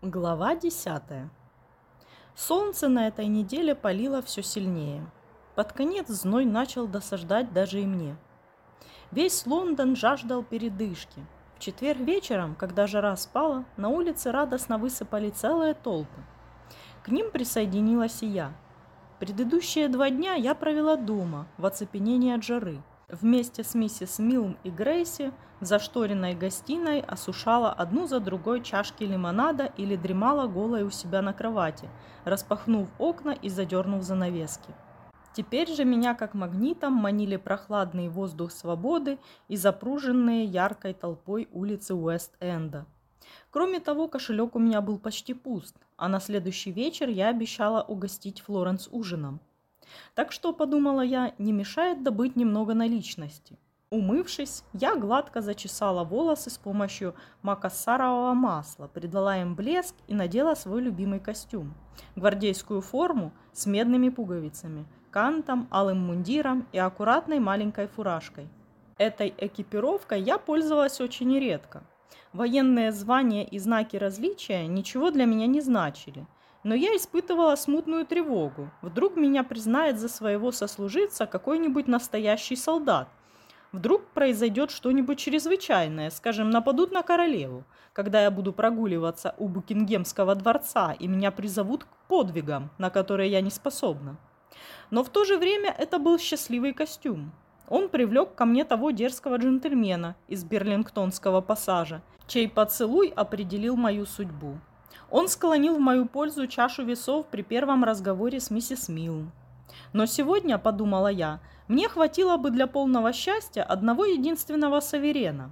Глава 10. Солнце на этой неделе палило все сильнее. Под конец зной начал досаждать даже и мне. Весь Лондон жаждал передышки. В четверг вечером, когда жара спала, на улице радостно высыпали целые толпы. К ним присоединилась и я. Предыдущие два дня я провела дома, в оцепенении от жары – Вместе с миссис Милм и Грейси в зашторенной гостиной осушала одну за другой чашки лимонада или дремала голой у себя на кровати, распахнув окна и задернув занавески. Теперь же меня как магнитом манили прохладный воздух свободы и запруженные яркой толпой улицы Уэст-Энда. Кроме того, кошелек у меня был почти пуст, а на следующий вечер я обещала угостить Флоренс ужином. Так что, подумала я, не мешает добыть немного наличности. Умывшись, я гладко зачесала волосы с помощью макассарового масла, придала им блеск и надела свой любимый костюм. Гвардейскую форму с медными пуговицами, кантом, алым мундиром и аккуратной маленькой фуражкой. Этой экипировкой я пользовалась очень редко. Военные звания и знаки различия ничего для меня не значили – но я испытывала смутную тревогу. Вдруг меня признает за своего сослуживца какой-нибудь настоящий солдат. Вдруг произойдет что-нибудь чрезвычайное, скажем, нападут на королеву, когда я буду прогуливаться у Букингемского дворца, и меня призовут к подвигам, на которые я не способна. Но в то же время это был счастливый костюм. Он привлек ко мне того дерзкого джентльмена из Берлингтонского пассажа, чей поцелуй определил мою судьбу. Он склонил в мою пользу чашу весов при первом разговоре с миссис Милл. Но сегодня, подумала я, мне хватило бы для полного счастья одного единственного саверена.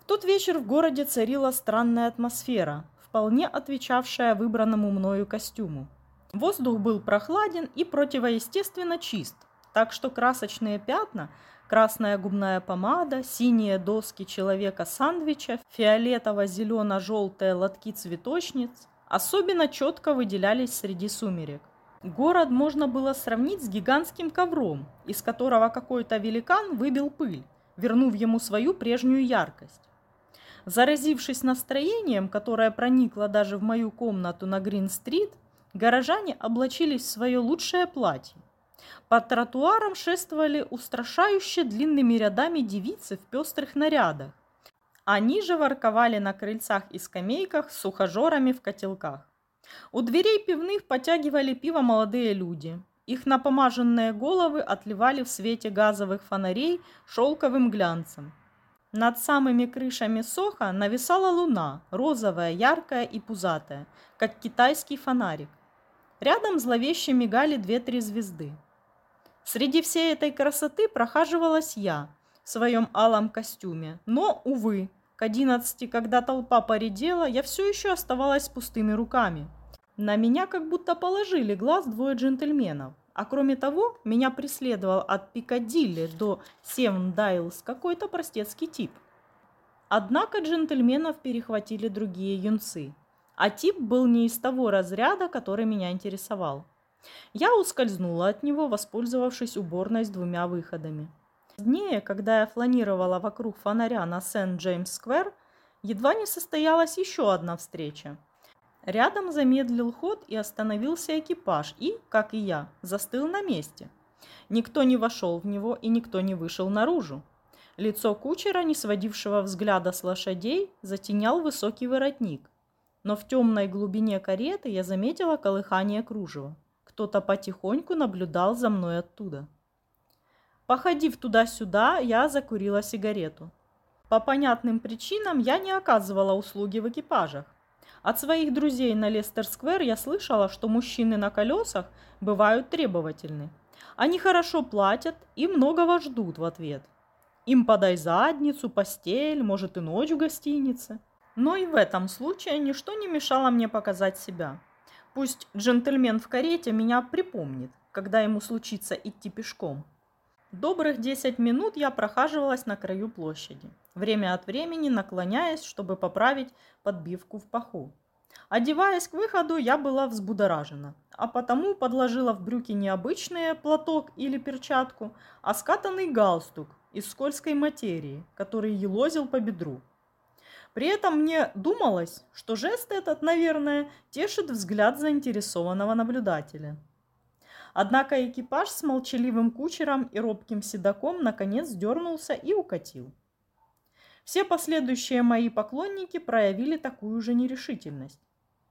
В тот вечер в городе царила странная атмосфера, вполне отвечавшая выбранному мною костюму. Воздух был прохладен и противоестественно чист, так что красочные пятна – красная губная помада, синие доски человека-сандвича, фиолетово-зелено-желтые лотки цветочниц особенно четко выделялись среди сумерек. Город можно было сравнить с гигантским ковром, из которого какой-то великан выбил пыль, вернув ему свою прежнюю яркость. Заразившись настроением, которое проникло даже в мою комнату на Грин-стрит, горожане облачились в свое лучшее платье. По тротуарам шествовали устрашающе длинными рядами девицы в пестрых нарядах. Они же ворковали на крыльцах и скамейках с ухажерами в котелках. У дверей пивных потягивали пиво молодые люди. Их напомаженные головы отливали в свете газовых фонарей шелковым глянцем. Над самыми крышами Соха нависала луна, розовая, яркая и пузатая, как китайский фонарик. Рядом зловеще мигали две-три звезды. Среди всей этой красоты прохаживалась я в своем алом костюме. Но, увы, к одиннадцати, когда толпа поредела, я все еще оставалась пустыми руками. На меня как будто положили глаз двое джентльменов. А кроме того, меня преследовал от Пикадилли до Севндайлс какой-то простецкий тип. Однако джентльменов перехватили другие юнцы. А тип был не из того разряда, который меня интересовал. Я ускользнула от него, воспользовавшись уборной с двумя выходами. Позднее, когда я фланировала вокруг фонаря на Сент-Джеймс-сквер, едва не состоялась еще одна встреча. Рядом замедлил ход и остановился экипаж и, как и я, застыл на месте. Никто не вошел в него и никто не вышел наружу. Лицо кучера, не сводившего взгляда с лошадей, затенял высокий воротник. Но в темной глубине кареты я заметила колыхание кружева. Кто-то потихоньку наблюдал за мной оттуда. Походив туда-сюда, я закурила сигарету. По понятным причинам я не оказывала услуги в экипажах. От своих друзей на Лестер-сквер я слышала, что мужчины на колесах бывают требовательны. Они хорошо платят и многого ждут в ответ. Им подай задницу, постель, может и ночь в гостинице. Но и в этом случае ничто не мешало мне показать себя. Пусть джентльмен в карете меня припомнит, когда ему случится идти пешком. Добрых 10 минут я прохаживалась на краю площади, время от времени наклоняясь, чтобы поправить подбивку в паху. Одеваясь к выходу, я была взбудоражена, а потому подложила в брюки не обычный платок или перчатку, а скатанный галстук из скользкой материи, который елозил по бедру. При этом мне думалось, что жест этот, наверное, тешит взгляд заинтересованного наблюдателя. Однако экипаж с молчаливым кучером и робким седаком наконец дернулся и укатил. Все последующие мои поклонники проявили такую же нерешительность.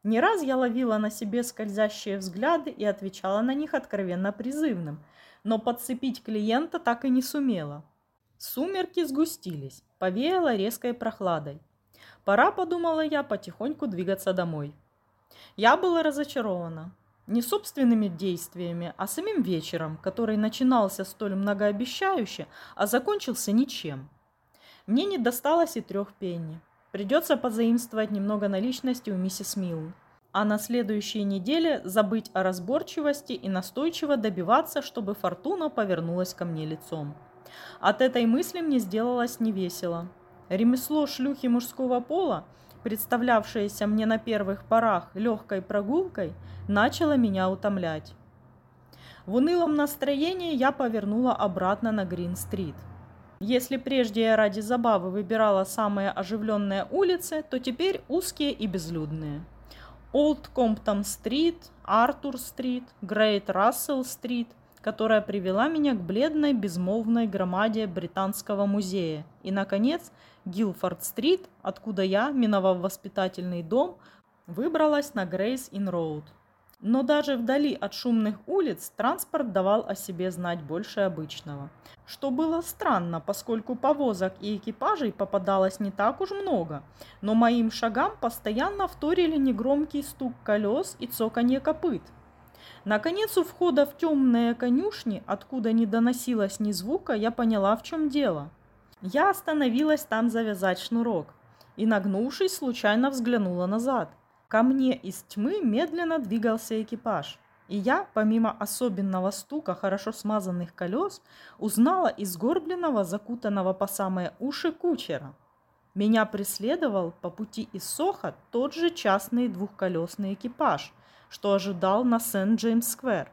Не раз я ловила на себе скользящие взгляды и отвечала на них откровенно призывным, но подцепить клиента так и не сумела. Сумерки сгустились, повеяло резкой прохладой. Пора, подумала я, потихоньку двигаться домой. Я была разочарована. Не собственными действиями, а самим вечером, который начинался столь многообещающе, а закончился ничем. Мне не досталось и трех пенни. Придется позаимствовать немного наличности у миссис Милн. А на следующей неделе забыть о разборчивости и настойчиво добиваться, чтобы фортуна повернулась ко мне лицом. От этой мысли мне сделалось невесело. Ремесло шлюхи мужского пола, представлявшееся мне на первых порах легкой прогулкой, начало меня утомлять. В унылом настроении я повернула обратно на Грин-стрит – если прежде я ради забавы выбирала самые оживленные улицы, то теперь узкие и безлюдные. Олд Комптон-стрит, Артур-стрит, Грейт Рассел-стрит, которая привела меня к бледной безмолвной громаде Британского музея. И, наконец, Гилфорд-стрит, откуда я, миновав воспитательный дом, выбралась на Грейс-ин-Роуд. Но даже вдали от шумных улиц транспорт давал о себе знать больше обычного. Что было странно, поскольку повозок и экипажей попадалось не так уж много, но моим шагам постоянно вторили негромкий стук колес и цоканье копыт. Наконец, у входа в темные конюшни, откуда не доносилось ни звука, я поняла, в чем дело. Я остановилась там завязать шнурок и, нагнувшись, случайно взглянула назад. Ко мне из тьмы медленно двигался экипаж, и я, помимо особенного стука хорошо смазанных колес, узнала изгорбленного, закутанного по самые уши кучера. Меня преследовал по пути из Соха тот же частный двухколесный экипаж, что ожидал на Сент-Джеймс-сквер.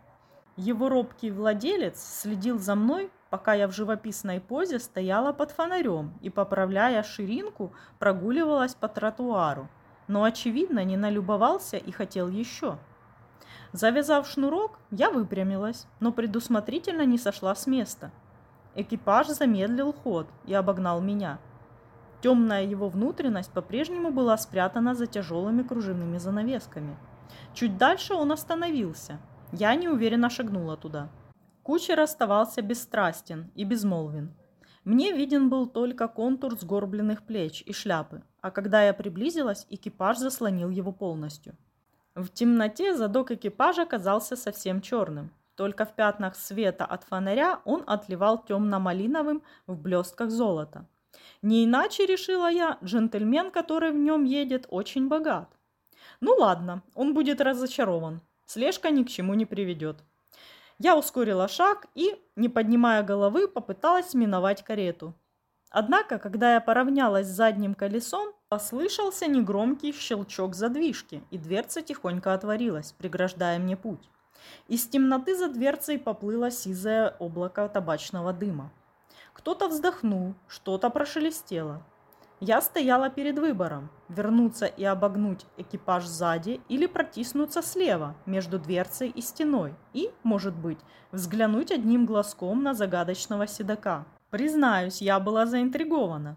Его робкий владелец следил за мной, пока я в живописной позе стояла под фонарем и, поправляя ширинку, прогуливалась по тротуару но, очевидно, не налюбовался и хотел еще. Завязав шнурок, я выпрямилась, но предусмотрительно не сошла с места. Экипаж замедлил ход и обогнал меня. Темная его внутренность по-прежнему была спрятана за тяжелыми кружевными занавесками. Чуть дальше он остановился. Я неуверенно шагнула туда. Кучер оставался бесстрастен и безмолвен. Мне виден был только контур сгорбленных плеч и шляпы, а когда я приблизилась, экипаж заслонил его полностью. В темноте задок экипажа казался совсем черным. Только в пятнах света от фонаря он отливал темно-малиновым в блестках золота. Не иначе, решила я, джентльмен, который в нем едет, очень богат. Ну ладно, он будет разочарован. Слежка ни к чему не приведет. Я ускорила шаг и, не поднимая головы, попыталась миновать карету. Однако, когда я поравнялась с задним колесом, послышался негромкий щелчок задвижки, и дверца тихонько отворилась, преграждая мне путь. Из темноты за дверцей поплыло сизое облако табачного дыма. Кто-то вздохнул, что-то прошелестело. Я стояла перед выбором – вернуться и обогнуть экипаж сзади или протиснуться слева между дверцей и стеной и, может быть, взглянуть одним глазком на загадочного седока. Признаюсь, я была заинтригована.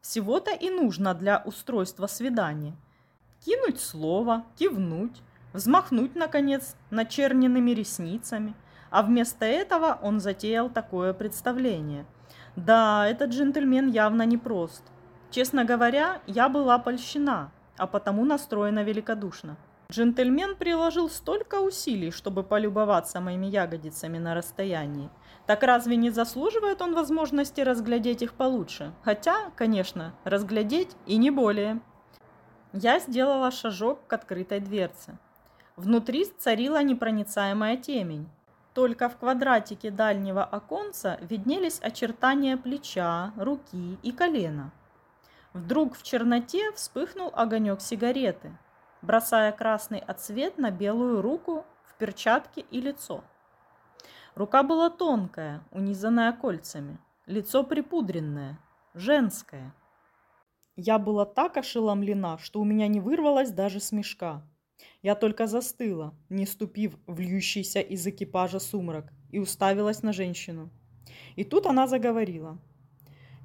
Всего-то и нужно для устройства свидания. Кинуть слово, кивнуть, взмахнуть, наконец, начерненными ресницами. А вместо этого он затеял такое представление. Да, этот джентльмен явно непрост. Честно говоря, я была польщена, а потому настроена великодушно. Джентльмен приложил столько усилий, чтобы полюбоваться моими ягодицами на расстоянии. Так разве не заслуживает он возможности разглядеть их получше? Хотя, конечно, разглядеть и не более. Я сделала шажок к открытой дверце. Внутри царила непроницаемая темень. Только в квадратике дальнего оконца виднелись очертания плеча, руки и колена. Вдруг в черноте вспыхнул огонек сигареты, бросая красный отсвет на белую руку в перчатке и лицо. Рука была тонкая, унизанная кольцами, лицо припудренное, женское. Я была так ошеломлена, что у меня не вырвалось даже смешка. Я только застыла, не ступив в льющийся из экипажа сумрак, и уставилась на женщину. И тут она заговорила.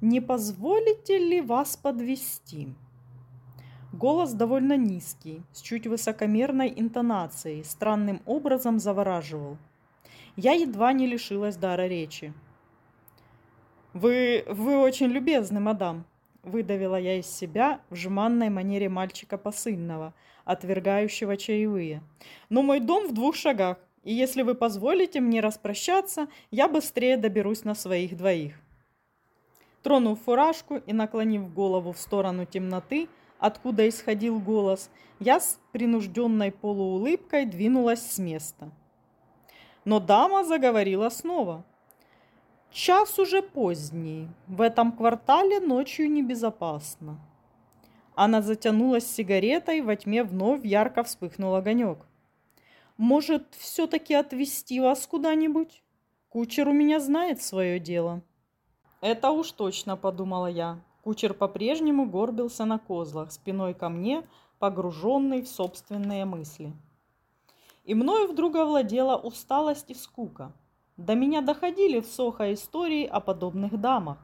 «Не позволите ли вас подвести? Голос довольно низкий, с чуть высокомерной интонацией, странным образом завораживал. Я едва не лишилась дара речи. «Вы, вы очень любезны, мадам», – выдавила я из себя в жеманной манере мальчика посыльного, отвергающего чаевые. «Но мой дом в двух шагах, и если вы позволите мне распрощаться, я быстрее доберусь на своих двоих». Тронув фуражку и наклонив голову в сторону темноты, откуда исходил голос, я с принужденной полуулыбкой двинулась с места. Но дама заговорила снова. «Час уже поздний. В этом квартале ночью небезопасно». Она затянулась сигаретой, во тьме вновь ярко вспыхнул огонек. «Может, все-таки отвезти вас куда-нибудь? Кучер у меня знает свое дело». «Это уж точно», — подумала я. Кучер по-прежнему горбился на козлах, спиной ко мне, погруженный в собственные мысли. И мною вдруг овладела усталость и скука. До меня доходили в Сохо истории о подобных дамах.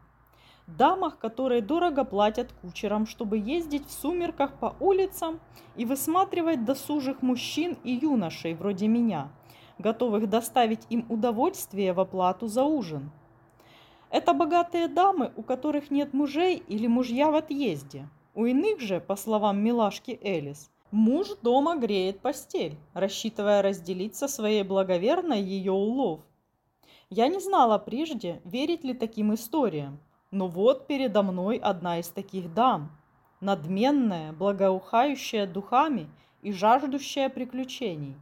Дамах, которые дорого платят кучерам, чтобы ездить в сумерках по улицам и высматривать досужих мужчин и юношей вроде меня, готовых доставить им удовольствие в оплату за ужин – это богатые дамы, у которых нет мужей или мужья в отъезде. У иных же, по словам милашки Элис, муж дома греет постель, рассчитывая разделить со своей благоверной ее улов. Я не знала прежде, верить ли таким историям, но вот передо мной одна из таких дам, надменная, благоухающая духами и жаждущая приключений.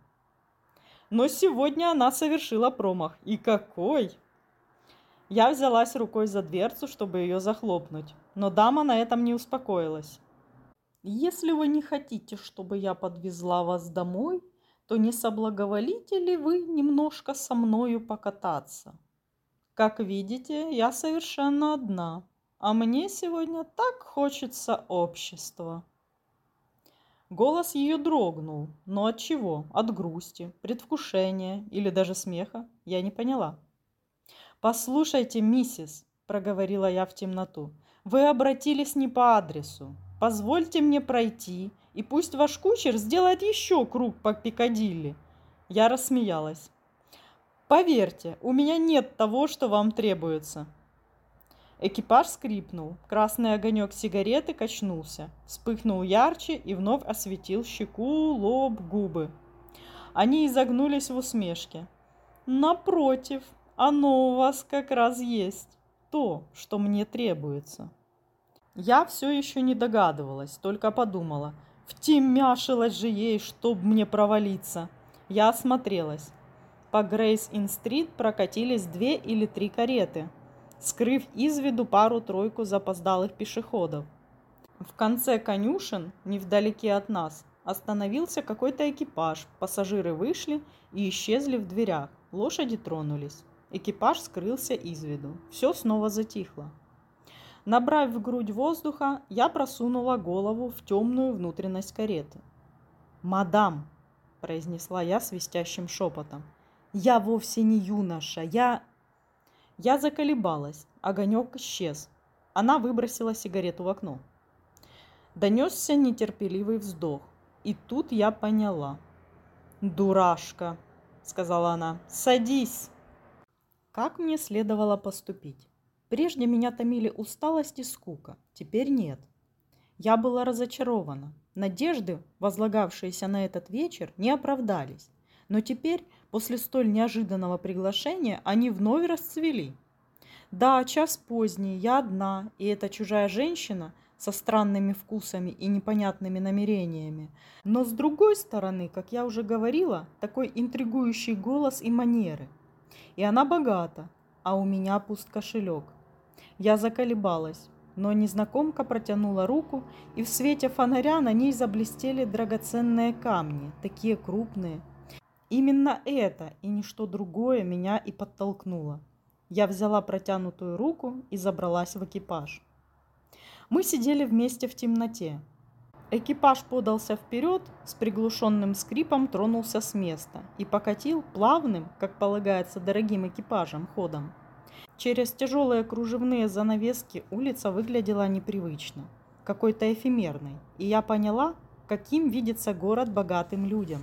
Но сегодня она совершила промах. И какой! Я взялась рукой за дверцу, чтобы ее захлопнуть, но дама на этом не успокоилась. «Если вы не хотите, чтобы я подвезла вас домой, то не соблаговолите ли вы немножко со мною покататься? Как видите, я совершенно одна, а мне сегодня так хочется общества». Голос ее дрогнул, но от чего? От грусти, предвкушения или даже смеха? Я не поняла. «Послушайте, миссис», – проговорила я в темноту, – «вы обратились не по адресу. Позвольте мне пройти, и пусть ваш кучер сделает еще круг по Пикадилли». Я рассмеялась. «Поверьте, у меня нет того, что вам требуется». Экипаж скрипнул, красный огонек сигареты качнулся, вспыхнул ярче и вновь осветил щеку, лоб, губы. Они изогнулись в усмешке. «Напротив», оно у вас как раз есть. То, что мне требуется. Я все еще не догадывалась, только подумала. Втемяшилась же ей, чтоб мне провалиться. Я осмотрелась. По Грейс-Ин-Стрит прокатились две или три кареты, скрыв из виду пару-тройку запоздалых пешеходов. В конце конюшен, невдалеке от нас, остановился какой-то экипаж. Пассажиры вышли и исчезли в дверях. Лошади тронулись. Экипаж скрылся из виду. Все снова затихло. Набрав в грудь воздуха, я просунула голову в темную внутренность кареты. «Мадам!» – произнесла я свистящим шепотом. «Я вовсе не юноша, я...» Я заколебалась, огонек исчез. Она выбросила сигарету в окно. Донесся нетерпеливый вздох. И тут я поняла. «Дурашка!» – сказала она. «Садись!» Как мне следовало поступить? Прежде меня томили усталость и скука, теперь нет. Я была разочарована. Надежды, возлагавшиеся на этот вечер, не оправдались. Но теперь, после столь неожиданного приглашения, они вновь расцвели. Да, час поздний, я одна, и эта чужая женщина со странными вкусами и непонятными намерениями. Но с другой стороны, как я уже говорила, такой интригующий голос и манеры – и она богата, а у меня пуст кошелек. Я заколебалась, но незнакомка протянула руку, и в свете фонаря на ней заблестели драгоценные камни, такие крупные. Именно это и ничто другое меня и подтолкнуло. Я взяла протянутую руку и забралась в экипаж. Мы сидели вместе в темноте. Экипаж подался вперед, с приглушенным скрипом тронулся с места и покатил плавным, как полагается дорогим экипажем, ходом. Через тяжелые кружевные занавески улица выглядела непривычно, какой-то эфемерной, и я поняла, каким видится город богатым людям.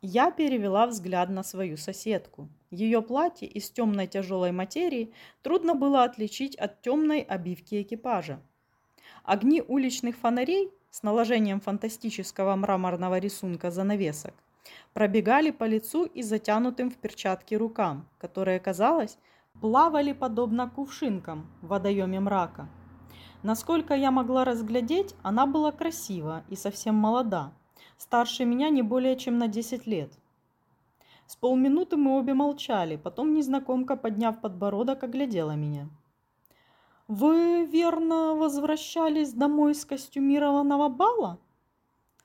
Я перевела взгляд на свою соседку. Ее платье из темной тяжелой материи трудно было отличить от темной обивки экипажа. Огни уличных фонарей с наложением фантастического мраморного рисунка занавесок пробегали по лицу и затянутым в перчатки рукам, которые, казалось, плавали подобно кувшинкам в водоеме мрака. Насколько я могла разглядеть, она была красива и совсем молода, старше меня не более чем на 10 лет. С полминуты мы обе молчали, потом незнакомка, подняв подбородок, оглядела меня. «Вы, верно, возвращались домой с костюмированного бала?»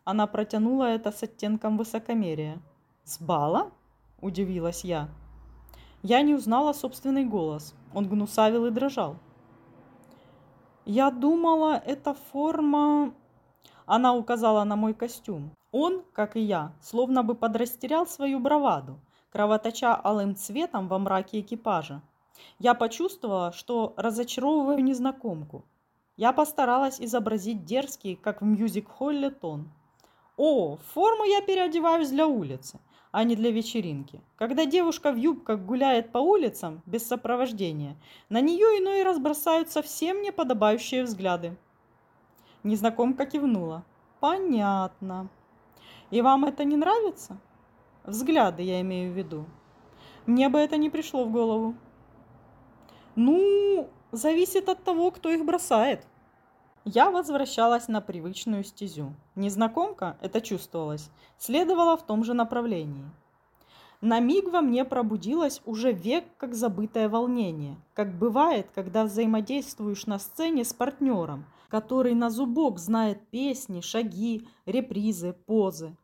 Она протянула это с оттенком высокомерия. «С бала?» – удивилась я. Я не узнала собственный голос. Он гнусавил и дрожал. Я думала, это форма... Она указала на мой костюм. Он, как и я, словно бы подрастерял свою браваду, кровоточа алым цветом во мраке экипажа. Я почувствовала, что разочаровываю незнакомку. Я постаралась изобразить дерзкий, как в мюзик-холле, тон. «О, форму я переодеваюсь для улицы а не для вечеринки. Когда девушка в юбках гуляет по улицам без сопровождения, на нее иной раз бросаются всем неподобающие взгляды. Незнакомка кивнула. Понятно. И вам это не нравится? Взгляды я имею в виду. Мне бы это не пришло в голову. Ну, зависит от того, кто их бросает. Я возвращалась на привычную стезю. Незнакомка, это чувствовалось, следовала в том же направлении. На миг во мне пробудилось уже век как забытое волнение, как бывает, когда взаимодействуешь на сцене с партнером, который на зубок знает песни, шаги, репризы, позы.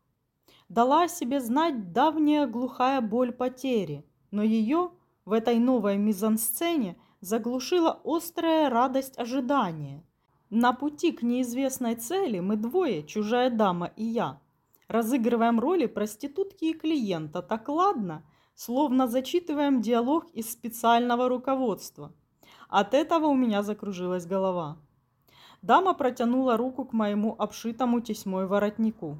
Дала себе знать давняя глухая боль потери, но ее в этой новой мизансцене заглушила острая радость ожидания – на пути к неизвестной цели мы двое, чужая дама и я, разыгрываем роли проститутки и клиента так ладно, словно зачитываем диалог из специального руководства. От этого у меня закружилась голова. Дама протянула руку к моему обшитому тесьмой воротнику.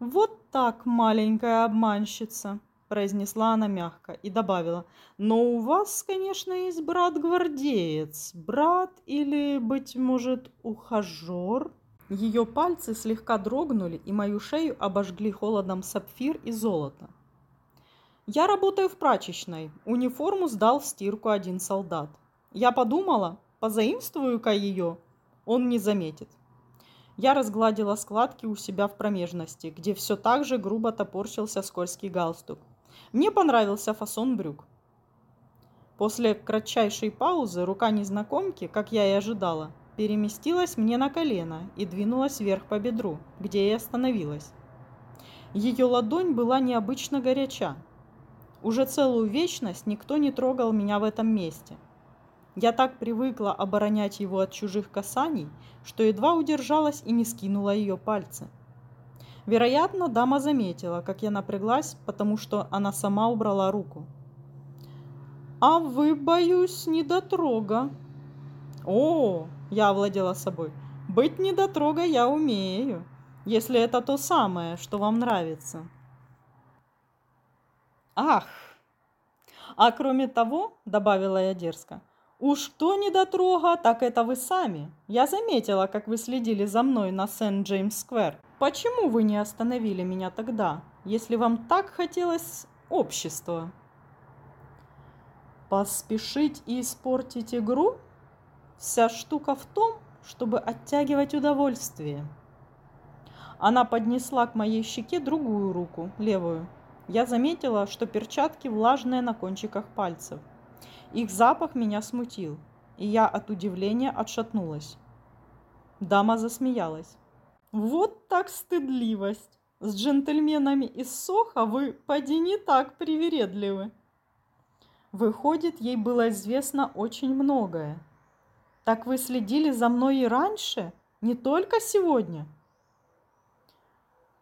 «Вот так, маленькая обманщица!» Произнесла она мягко и добавила, «Но у вас, конечно, есть брат-гвардеец, брат или, быть может, ухажер?» Ее пальцы слегка дрогнули, и мою шею обожгли холодом сапфир и золото. «Я работаю в прачечной. Униформу сдал в стирку один солдат. Я подумала, позаимствую-ка ее, он не заметит. Я разгладила складки у себя в промежности, где все так же грубо топорщился скользкий галстук. Мне понравился фасон брюк. После кратчайшей паузы рука незнакомки, как я и ожидала, переместилась мне на колено и двинулась вверх по бедру, где я остановилась. Ее ладонь была необычно горяча. Уже целую вечность никто не трогал меня в этом месте. Я так привыкла оборонять его от чужих касаний, что едва удержалась и не скинула ее пальцы. Вероятно, дама заметила, как я напряглась, потому что она сама убрала руку. «А вы, боюсь, недотрога». «О!» – я овладела собой. «Быть недотрога я умею, если это то самое, что вам нравится». «Ах!» «А кроме того, – добавила я дерзко, – уж кто недотрога, так это вы сами. Я заметила, как вы следили за мной на Сент-Джеймс-сквер». Почему вы не остановили меня тогда, если вам так хотелось общества? Поспешить и испортить игру? Вся штука в том, чтобы оттягивать удовольствие. Она поднесла к моей щеке другую руку, левую. Я заметила, что перчатки влажные на кончиках пальцев. Их запах меня смутил, и я от удивления отшатнулась. Дама засмеялась. Вот так стыдливость. С джентльменами из Соха вы, поди, не так привередливы. Выходит, ей было известно очень многое. Так вы следили за мной и раньше? Не только сегодня?»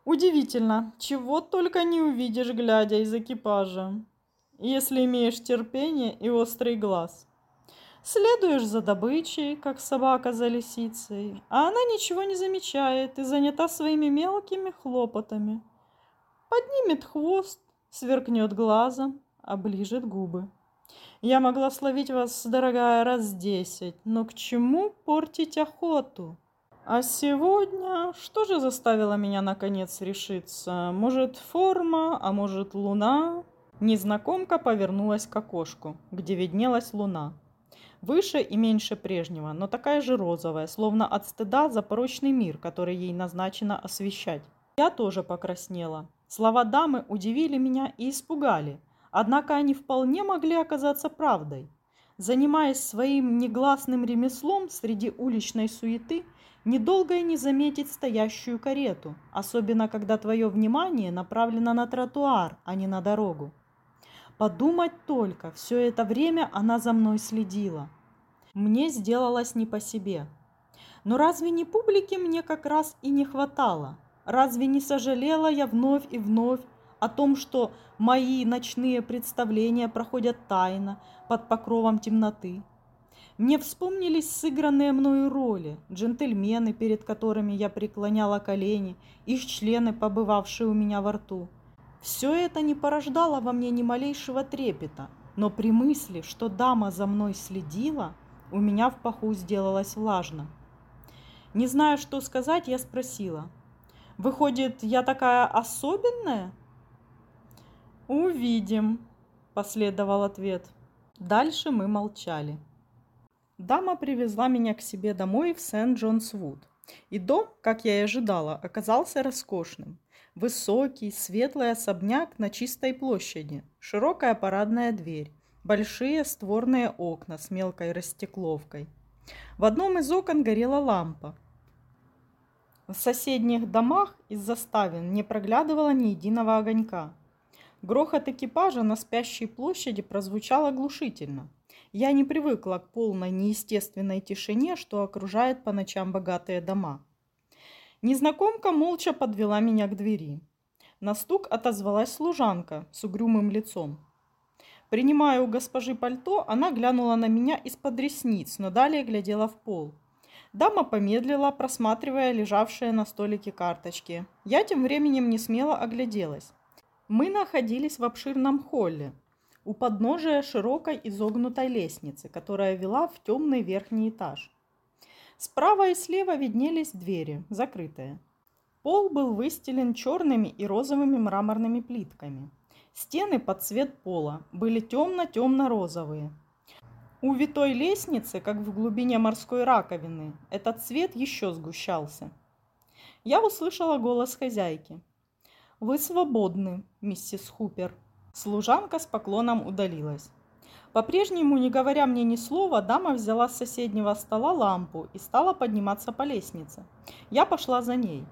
Удивительно, чего только не увидишь, глядя из экипажа, если имеешь терпение и острый глаз. Следуешь за добычей, как собака за лисицей, а она ничего не замечает и занята своими мелкими хлопотами. Поднимет хвост, сверкнет глазом, оближет губы. Я могла словить вас, дорогая, раз десять, но к чему портить охоту? А сегодня что же заставило меня наконец решиться? Может, форма, а может, луна? Незнакомка повернулась к окошку, где виднелась луна. Выше и меньше прежнего, но такая же розовая, словно от стыда за порочный мир, который ей назначено освещать. Я тоже покраснела. Слова дамы удивили меня и испугали, однако они вполне могли оказаться правдой. Занимаясь своим негласным ремеслом среди уличной суеты, недолго и не заметить стоящую карету, особенно когда твое внимание направлено на тротуар, а не на дорогу. Подумать только, все это время она за мной следила. Мне сделалось не по себе. Но разве не публики мне как раз и не хватало? Разве не сожалела я вновь и вновь о том, что мои ночные представления проходят тайно, под покровом темноты? Мне вспомнились сыгранные мною роли, джентльмены, перед которыми я преклоняла колени, их члены, побывавшие у меня во рту – все это не порождало во мне ни малейшего трепета, но при мысли, что дама за мной следила, у меня в паху сделалось влажно. Не зная, что сказать, я спросила. «Выходит, я такая особенная?» «Увидим», – последовал ответ. Дальше мы молчали. Дама привезла меня к себе домой в Сент-Джонс-Вуд. И дом, как я и ожидала, оказался роскошным. Высокий, светлый особняк на чистой площади, широкая парадная дверь, большие створные окна с мелкой растекловкой. В одном из окон горела лампа. В соседних домах из заставин не проглядывало ни единого огонька. Грохот экипажа на спящей площади прозвучал оглушительно. Я не привыкла к полной неестественной тишине, что окружает по ночам богатые дома. Незнакомка молча подвела меня к двери. На стук отозвалась служанка с угрюмым лицом. Принимая у госпожи пальто, она глянула на меня из-под ресниц, но далее глядела в пол. Дама помедлила, просматривая лежавшие на столике карточки. Я тем временем не смело огляделась. Мы находились в обширном холле, у подножия широкой изогнутой лестницы, которая вела в темный верхний этаж. Справа и слева виднелись двери, закрытые. Пол был выстелен черными и розовыми мраморными плитками. Стены под цвет пола были темно-темно-розовые. У витой лестницы, как в глубине морской раковины, этот цвет еще сгущался. Я услышала голос хозяйки. «Вы свободны, миссис Хупер». Служанка с поклоном удалилась. По-прежнему, не говоря мне ни слова, дама взяла с соседнего стола лампу и стала подниматься по лестнице. Я пошла за ней.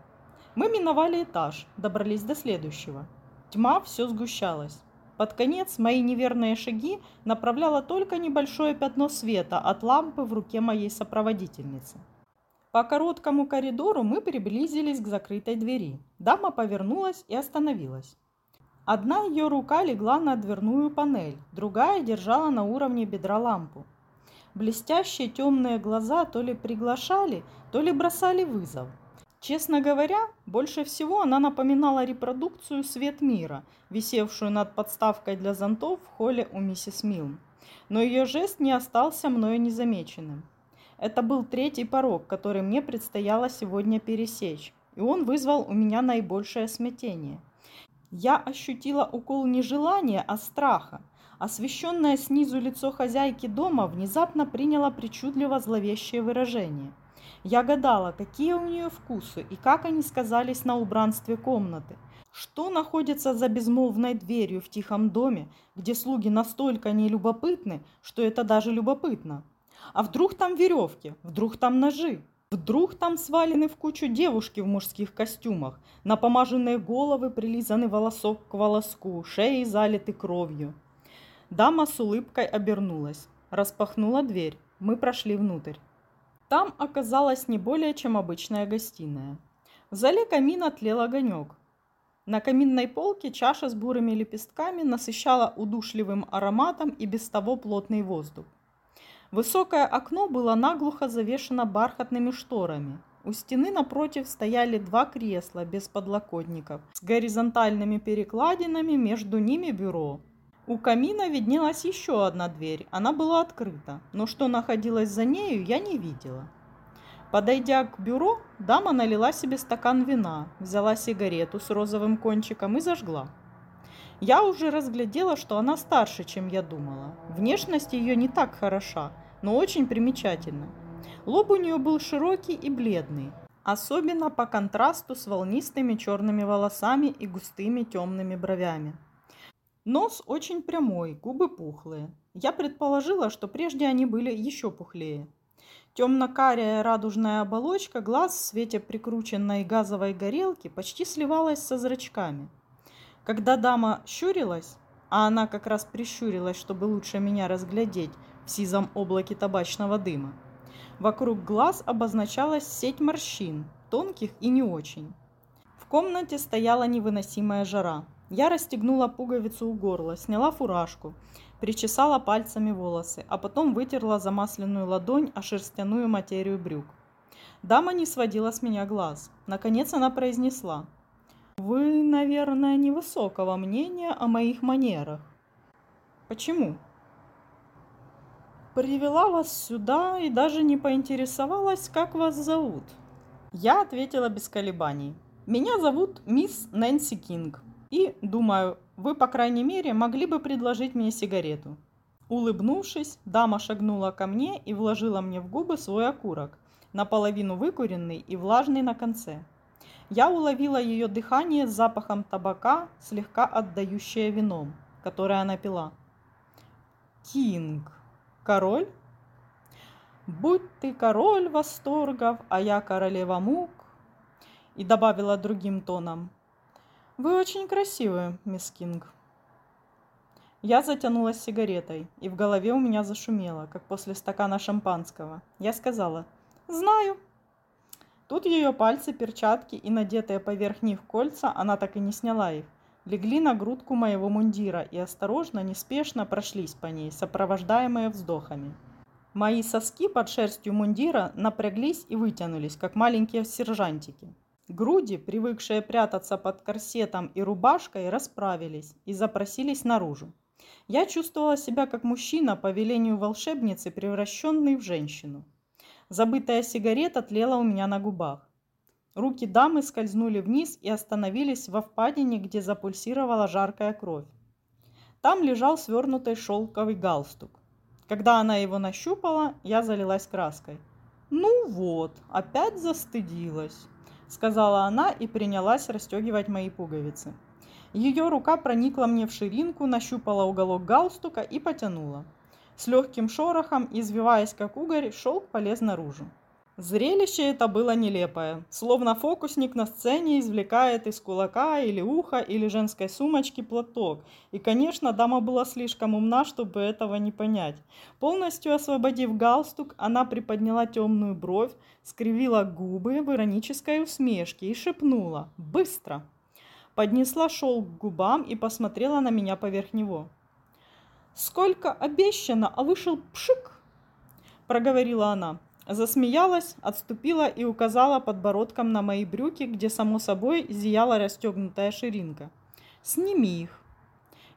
Мы миновали этаж, добрались до следующего. Тьма все сгущалась. Под конец мои неверные шаги направляло только небольшое пятно света от лампы в руке моей сопроводительницы. По короткому коридору мы приблизились к закрытой двери. Дама повернулась и остановилась. Одна ее рука легла на дверную панель, другая держала на уровне бедра лампу. Блестящие темные глаза то ли приглашали, то ли бросали вызов. Честно говоря, больше всего она напоминала репродукцию «Свет мира», висевшую над подставкой для зонтов в холле у миссис Милм. Но ее жест не остался мною незамеченным. Это был третий порог, который мне предстояло сегодня пересечь, и он вызвал у меня наибольшее смятение – я ощутила укол не желания, а страха. Освещенное снизу лицо хозяйки дома внезапно приняло причудливо зловещее выражение. Я гадала, какие у нее вкусы и как они сказались на убранстве комнаты. Что находится за безмолвной дверью в тихом доме, где слуги настолько нелюбопытны, что это даже любопытно? А вдруг там веревки, вдруг там ножи? Вдруг там свалены в кучу девушки в мужских костюмах, напомаженные головы прилизаны волосок к волоску, шеи залиты кровью. Дама с улыбкой обернулась, распахнула дверь. Мы прошли внутрь. Там оказалась не более чем обычная гостиная. В зале камина тлел огонек. На каминной полке чаша с бурыми лепестками насыщала удушливым ароматом и без того плотный воздух. Высокое окно было наглухо завешено бархатными шторами. У стены напротив стояли два кресла без подлокотников с горизонтальными перекладинами, между ними бюро. У камина виднелась еще одна дверь, она была открыта, но что находилось за нею, я не видела. Подойдя к бюро, дама налила себе стакан вина, взяла сигарету с розовым кончиком и зажгла. Я уже разглядела, что она старше, чем я думала. Внешность ее не так хороша, но очень примечательна. Лоб у нее был широкий и бледный, особенно по контрасту с волнистыми черными волосами и густыми темными бровями. Нос очень прямой, губы пухлые. Я предположила, что прежде они были еще пухлее. Темно-карая радужная оболочка глаз в свете прикрученной газовой горелки почти сливалась со зрачками – когда дама щурилась, а она как раз прищурилась, чтобы лучше меня разглядеть в сизом облаке табачного дыма, вокруг глаз обозначалась сеть морщин, тонких и не очень. В комнате стояла невыносимая жара. Я расстегнула пуговицу у горла, сняла фуражку, причесала пальцами волосы, а потом вытерла замасленную ладонь о шерстяную материю брюк. Дама не сводила с меня глаз. Наконец она произнесла. Вы, наверное, невысокого мнения о моих манерах. Почему? Привела вас сюда и даже не поинтересовалась, как вас зовут. Я ответила без колебаний. Меня зовут мисс Нэнси Кинг. И, думаю, вы, по крайней мере, могли бы предложить мне сигарету. Улыбнувшись, дама шагнула ко мне и вложила мне в губы свой окурок, наполовину выкуренный и влажный на конце. Я уловила ее дыхание с запахом табака, слегка отдающее вином, которое она пила. Кинг. Король? Будь ты король восторгов, а я королева мук. И добавила другим тоном. Вы очень красивы, мисс Кинг. Я затянулась сигаретой, и в голове у меня зашумело, как после стакана шампанского. Я сказала, знаю, Тут ее пальцы, перчатки и надетые поверх них кольца, она так и не сняла их, легли на грудку моего мундира и осторожно, неспешно прошлись по ней, сопровождаемые вздохами. Мои соски под шерстью мундира напряглись и вытянулись, как маленькие сержантики. Груди, привыкшие прятаться под корсетом и рубашкой, расправились и запросились наружу. Я чувствовала себя как мужчина по велению волшебницы, превращенный в женщину. Забытая сигарета тлела у меня на губах. Руки дамы скользнули вниз и остановились во впадине, где запульсировала жаркая кровь. Там лежал свернутый шелковый галстук. Когда она его нащупала, я залилась краской. «Ну вот, опять застыдилась», — сказала она и принялась расстегивать мои пуговицы. Ее рука проникла мне в ширинку, нащупала уголок галстука и потянула. С легким шорохом, извиваясь как угорь, шелк полез наружу. Зрелище это было нелепое, словно фокусник на сцене извлекает из кулака или уха или женской сумочки платок. И, конечно, дама была слишком умна, чтобы этого не понять. Полностью освободив галстук, она приподняла темную бровь, скривила губы в иронической усмешке и шепнула «Быстро!». Поднесла шелк к губам и посмотрела на меня поверх него. Сколько обещано, а вышел пшик, проговорила она. Засмеялась, отступила и указала подбородком на мои брюки, где, само собой, зияла расстегнутая ширинка. «Сними их».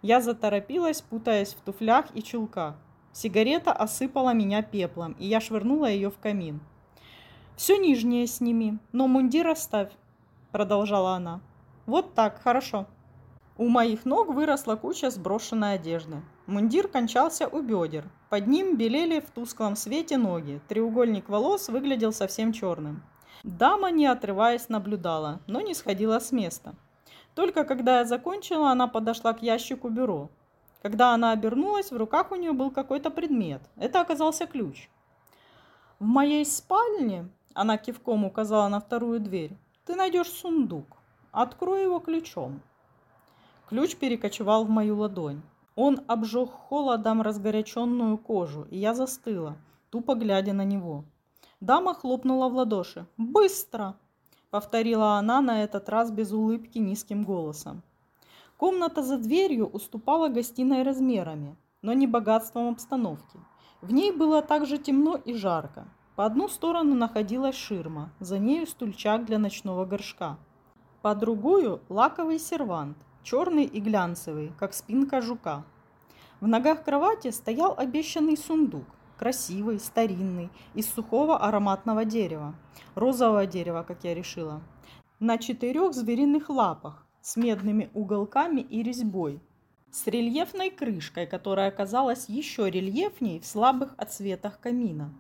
Я заторопилась, путаясь в туфлях и чулках. Сигарета осыпала меня пеплом, и я швырнула ее в камин. «Все нижнее сними, но мундир оставь», — продолжала она. «Вот так, хорошо». У моих ног выросла куча сброшенной одежды. Мундир кончался у бедер. Под ним белели в тусклом свете ноги. Треугольник волос выглядел совсем черным. Дама, не отрываясь, наблюдала, но не сходила с места. Только когда я закончила, она подошла к ящику бюро. Когда она обернулась, в руках у нее был какой-то предмет. Это оказался ключ. «В моей спальне», – она кивком указала на вторую дверь, – «ты найдешь сундук. Открой его ключом». Ключ перекочевал в мою ладонь. Он обжег холодом разгоряченную кожу, и я застыла, тупо глядя на него. Дама хлопнула в ладоши. «Быстро!» — повторила она на этот раз без улыбки низким голосом. Комната за дверью уступала гостиной размерами, но не богатством обстановки. В ней было также темно и жарко. По одну сторону находилась ширма, за нею стульчак для ночного горшка. По другую – лаковый сервант, черный и глянцевый, как спинка жука. В ногах кровати стоял обещанный сундук, красивый, старинный, из сухого ароматного дерева. Розового дерева, как я решила. На четырех звериных лапах с медными уголками и резьбой. С рельефной крышкой, которая оказалась еще рельефней в слабых отсветах камина.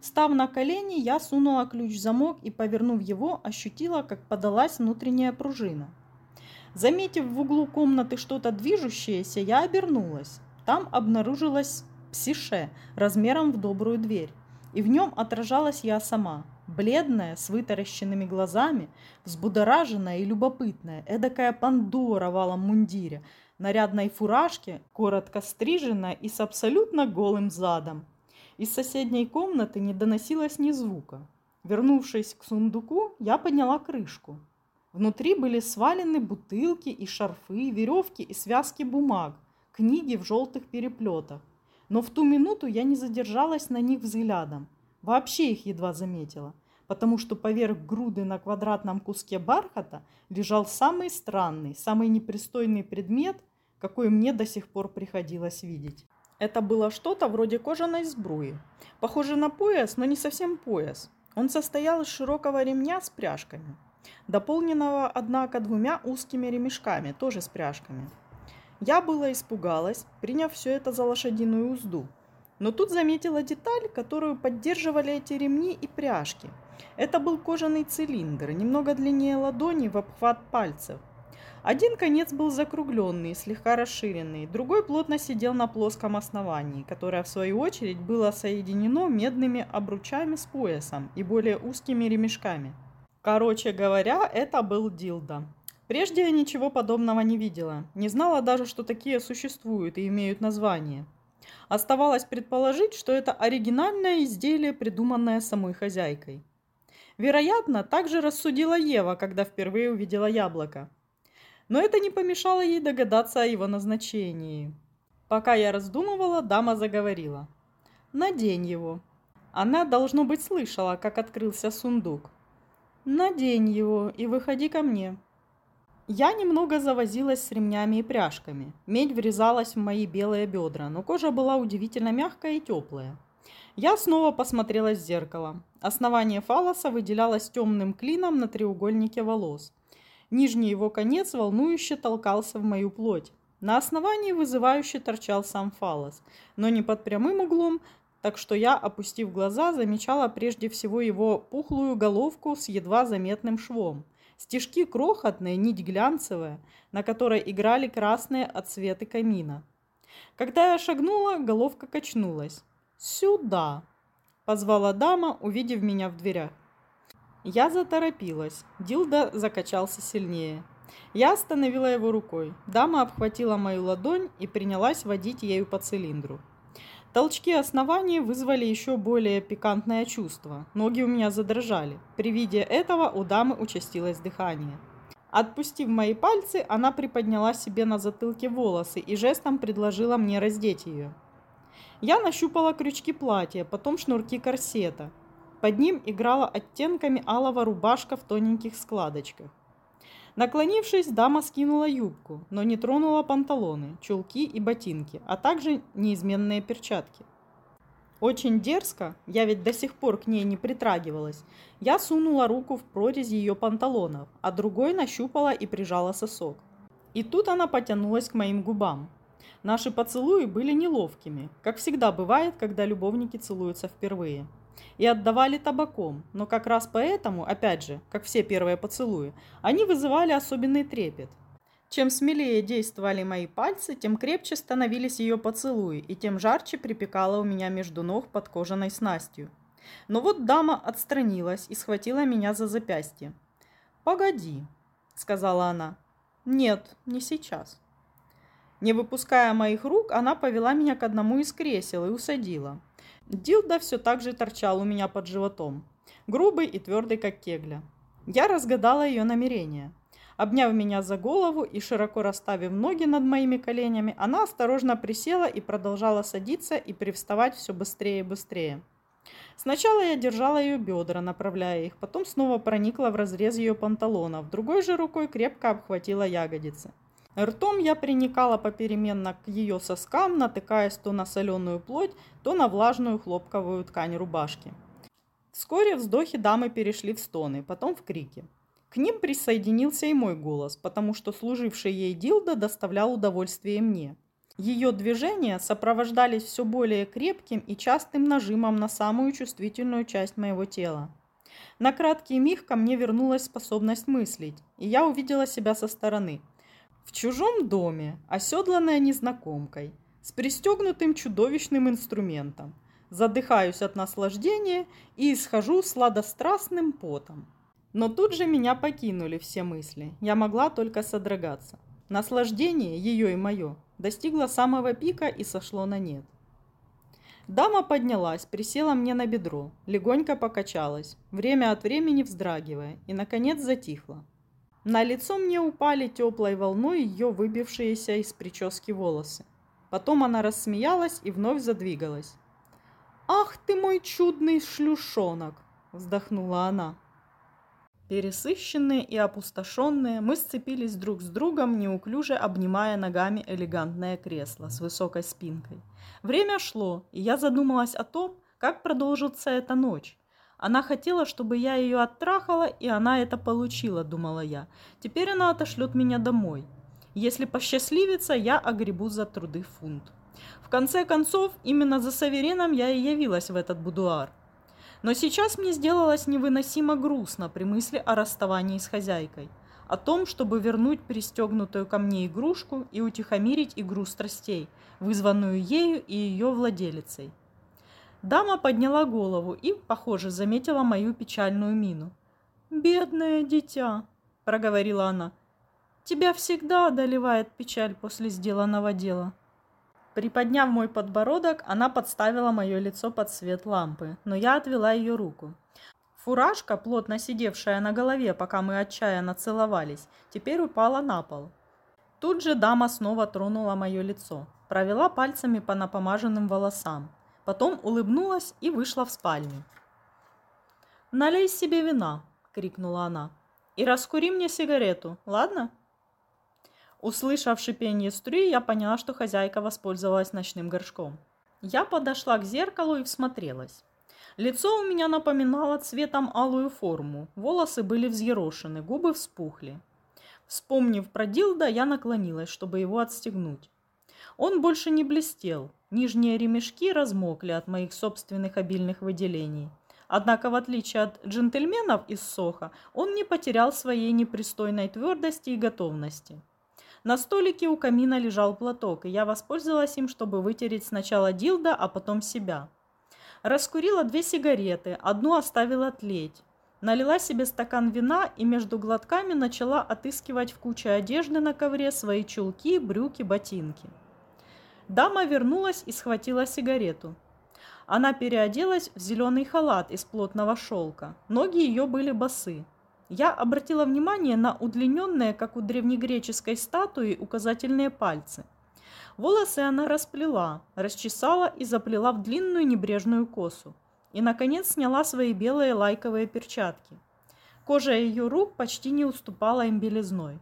Став на колени, я сунула ключ в замок и, повернув его, ощутила, как подалась внутренняя пружина. Заметив в углу комнаты что-то движущееся, я обернулась. Там обнаружилась псише размером в добрую дверь. И в нем отражалась я сама, бледная, с вытаращенными глазами, взбудораженная и любопытная, эдакая Пандора в алом мундире, нарядной фуражке, коротко стриженная и с абсолютно голым задом. Из соседней комнаты не доносилось ни звука. Вернувшись к сундуку, я подняла крышку. Внутри были свалены бутылки и шарфы, веревки и связки бумаг, книги в желтых переплетах. Но в ту минуту я не задержалась на них взглядом. Вообще их едва заметила, потому что поверх груды на квадратном куске бархата лежал самый странный, самый непристойный предмет, какой мне до сих пор приходилось видеть. Это было что-то вроде кожаной сбруи. Похоже на пояс, но не совсем пояс. Он состоял из широкого ремня с пряжками, дополненного, однако, двумя узкими ремешками, тоже с пряжками. Я было испугалась, приняв все это за лошадиную узду. Но тут заметила деталь, которую поддерживали эти ремни и пряжки. Это был кожаный цилиндр, немного длиннее ладони в обхват пальцев. Один конец был закругленный, слегка расширенный, другой плотно сидел на плоском основании, которое в свою очередь было соединено медными обручами с поясом и более узкими ремешками. Короче говоря, это был дилдо. Прежде я ничего подобного не видела, не знала даже, что такие существуют и имеют название. Оставалось предположить, что это оригинальное изделие, придуманное самой хозяйкой. Вероятно, также рассудила Ева, когда впервые увидела яблоко. Но это не помешало ей догадаться о его назначении. Пока я раздумывала, дама заговорила. «Надень его». Она, должно быть, слышала, как открылся сундук. «Надень его и выходи ко мне». Я немного завозилась с ремнями и пряжками. Медь врезалась в мои белые бедра, но кожа была удивительно мягкая и теплая. Я снова посмотрела в зеркало. Основание фалоса выделялось темным клином на треугольнике волос. Нижний его конец волнующе толкался в мою плоть. На основании вызывающе торчал сам фалос, но не под прямым углом, так что я, опустив глаза, замечала прежде всего его пухлую головку с едва заметным швом – Стежки крохотные, нить глянцевая, на которой играли красные отсветы камина. Когда я шагнула, головка качнулась. «Сюда!» – позвала дама, увидев меня в дверях. Я заторопилась. Дилда закачался сильнее. Я остановила его рукой. Дама обхватила мою ладонь и принялась водить ею по цилиндру. Толчки основания вызвали еще более пикантное чувство. Ноги у меня задрожали. При виде этого у дамы участилось дыхание. Отпустив мои пальцы, она приподняла себе на затылке волосы и жестом предложила мне раздеть ее. Я нащупала крючки платья, потом шнурки корсета. Под ним играла оттенками алого рубашка в тоненьких складочках. Наклонившись, дама скинула юбку, но не тронула панталоны, чулки и ботинки, а также неизменные перчатки. Очень дерзко, я ведь до сих пор к ней не притрагивалась, я сунула руку в прорезь ее панталонов, а другой нащупала и прижала сосок. И тут она потянулась к моим губам. Наши поцелуи были неловкими, как всегда бывает, когда любовники целуются впервые и отдавали табаком, но как раз поэтому, опять же, как все первые поцелуи, они вызывали особенный трепет. Чем смелее действовали мои пальцы, тем крепче становились ее поцелуи, и тем жарче припекала у меня между ног под кожаной снастью. Но вот дама отстранилась и схватила меня за запястье. «Погоди», — сказала она. «Нет, не сейчас». Не выпуская моих рук, она повела меня к одному из кресел и усадила. Дилда все так же торчал у меня под животом, грубый и твердый, как кегля. Я разгадала ее намерение. Обняв меня за голову и широко расставив ноги над моими коленями, она осторожно присела и продолжала садиться и привставать все быстрее и быстрее. Сначала я держала ее бедра, направляя их, потом снова проникла в разрез ее панталонов, другой же рукой крепко обхватила ягодицы. Ртом я приникала попеременно к ее соскам, натыкаясь то на соленую плоть, то на влажную хлопковую ткань рубашки. Вскоре вздохи дамы перешли в стоны, потом в крики. К ним присоединился и мой голос, потому что служивший ей Дилда доставлял удовольствие мне. Ее движения сопровождались все более крепким и частым нажимом на самую чувствительную часть моего тела. На краткий миг ко мне вернулась способность мыслить, и я увидела себя со стороны – в чужом доме, оседланная незнакомкой, с пристегнутым чудовищным инструментом. Задыхаюсь от наслаждения и исхожу сладострастным потом. Но тут же меня покинули все мысли. Я могла только содрогаться. Наслаждение, ее и мое, достигло самого пика и сошло на нет. Дама поднялась, присела мне на бедро, легонько покачалась, время от времени вздрагивая, и, наконец, затихла. На лицо мне упали теплой волной ее выбившиеся из прически волосы. Потом она рассмеялась и вновь задвигалась. «Ах ты мой чудный шлюшонок!» – вздохнула она. Пересыщенные и опустошенные, мы сцепились друг с другом, неуклюже обнимая ногами элегантное кресло с высокой спинкой. Время шло, и я задумалась о том, как продолжится эта ночь. Она хотела, чтобы я ее оттрахала, и она это получила, думала я. Теперь она отошлет меня домой. Если посчастливится, я огребу за труды фунт. В конце концов, именно за Саверином я и явилась в этот будуар. Но сейчас мне сделалось невыносимо грустно при мысли о расставании с хозяйкой, о том, чтобы вернуть пристегнутую ко мне игрушку и утихомирить игру страстей, вызванную ею и ее владелицей. Дама подняла голову и, похоже, заметила мою печальную мину. «Бедное дитя», — проговорила она, — «тебя всегда одолевает печаль после сделанного дела». Приподняв мой подбородок, она подставила мое лицо под свет лампы, но я отвела ее руку. Фуражка, плотно сидевшая на голове, пока мы отчаянно целовались, теперь упала на пол. Тут же дама снова тронула мое лицо, провела пальцами по напомаженным волосам. Потом улыбнулась и вышла в спальню. «Налей себе вина!» – крикнула она. «И раскури мне сигарету, ладно?» Услышав шипение струи, я поняла, что хозяйка воспользовалась ночным горшком. Я подошла к зеркалу и всмотрелась. Лицо у меня напоминало цветом алую форму, волосы были взъерошены, губы вспухли. Вспомнив про Дилда, я наклонилась, чтобы его отстегнуть. Он больше не блестел, Нижние ремешки размокли от моих собственных обильных выделений. Однако, в отличие от джентльменов из Соха, он не потерял своей непристойной твердости и готовности. На столике у камина лежал платок, и я воспользовалась им, чтобы вытереть сначала Дилда, а потом себя. Раскурила две сигареты, одну оставила тлеть. Налила себе стакан вина и между глотками начала отыскивать в куче одежды на ковре свои чулки, брюки, ботинки. Дама вернулась и схватила сигарету. Она переоделась в зеленый халат из плотного шелка. Ноги ее были босы. Я обратила внимание на удлиненные, как у древнегреческой статуи, указательные пальцы. Волосы она расплела, расчесала и заплела в длинную небрежную косу. И, наконец, сняла свои белые лайковые перчатки. Кожа ее рук почти не уступала им белизной.